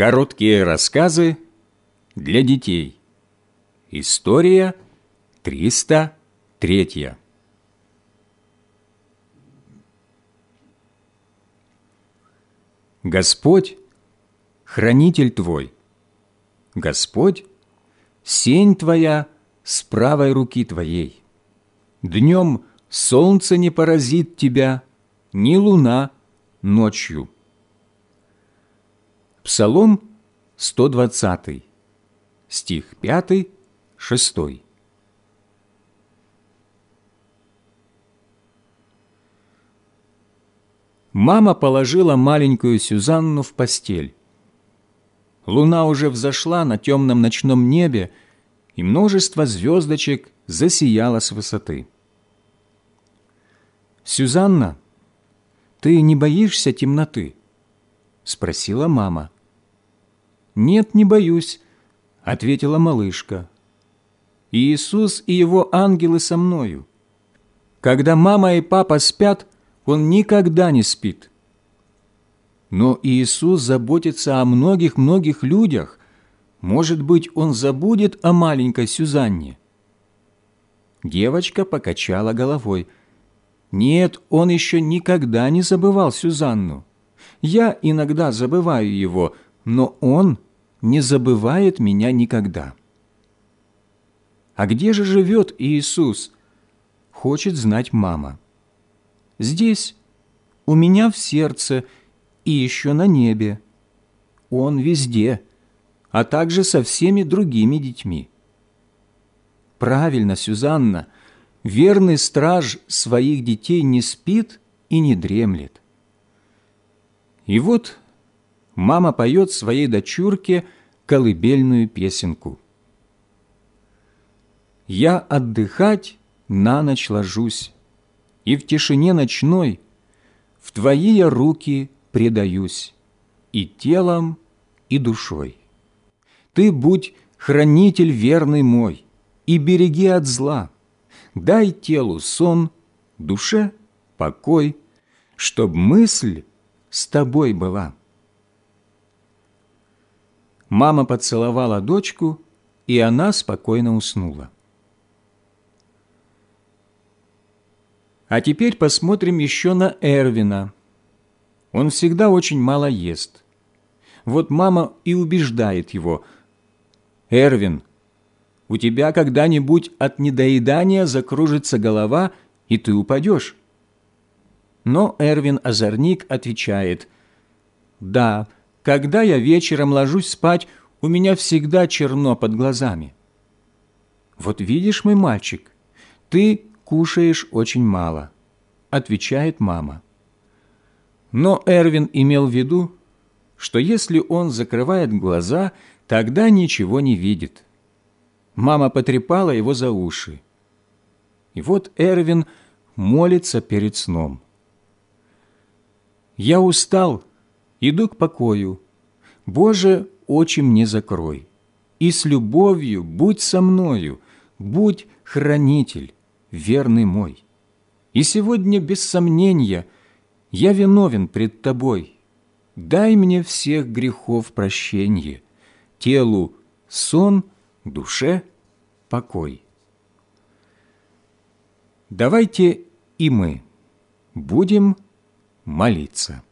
Короткие рассказы для детей. История 303. Господь – хранитель твой. Господь – сень твоя с правой руки твоей. Днем солнце не поразит тебя, ни луна ночью. Псалом 120, стих 5, 6. Мама положила маленькую Сюзанну в постель. Луна уже взошла на темном ночном небе, и множество звездочек засияло с высоты. «Сюзанна, ты не боишься темноты?» – спросила мама. «Нет, не боюсь», – ответила малышка. «Иисус и его ангелы со мною. Когда мама и папа спят, он никогда не спит. Но Иисус заботится о многих-многих людях. Может быть, Он забудет о маленькой Сюзанне?» Девочка покачала головой. «Нет, Он еще никогда не забывал Сюзанну. Я иногда забываю Его, но Он не забывает меня никогда». «А где же живет Иисус?» – хочет знать мама. «Здесь, у меня в сердце и еще на небе. Он везде, а также со всеми другими детьми». Правильно, Сюзанна, верный страж своих детей не спит и не дремлет. И вот мама поет своей дочурке колыбельную песенку. «Я отдыхать на ночь ложусь, и в тишине ночной в Твои я руки предаюсь и телом, и душой. Ты будь хранитель верный мой, и береги от зла. Дай телу сон, душе покой, чтоб мысль с тобой была. Мама поцеловала дочку, и она спокойно уснула. А теперь посмотрим еще на Эрвина. Он всегда очень мало ест. Вот мама и убеждает его. «Эрвин, у тебя когда-нибудь от недоедания закружится голова, и ты упадешь. Но Эрвин-озорник отвечает, «Да, когда я вечером ложусь спать, у меня всегда черно под глазами». «Вот видишь, мой мальчик, ты кушаешь очень мало», — отвечает мама. Но Эрвин имел в виду, что если он закрывает глаза, тогда ничего не видит. Мама потрепала его за уши. И вот Эрвин молится перед сном. «Я устал, иду к покою. Боже, очи мне закрой. И с любовью будь со мною, будь хранитель, верный мой. И сегодня, без сомнения, я виновен пред Тобой. Дай мне всех грехов прощение, телу сон – душе покой. Давайте и мы будем молиться.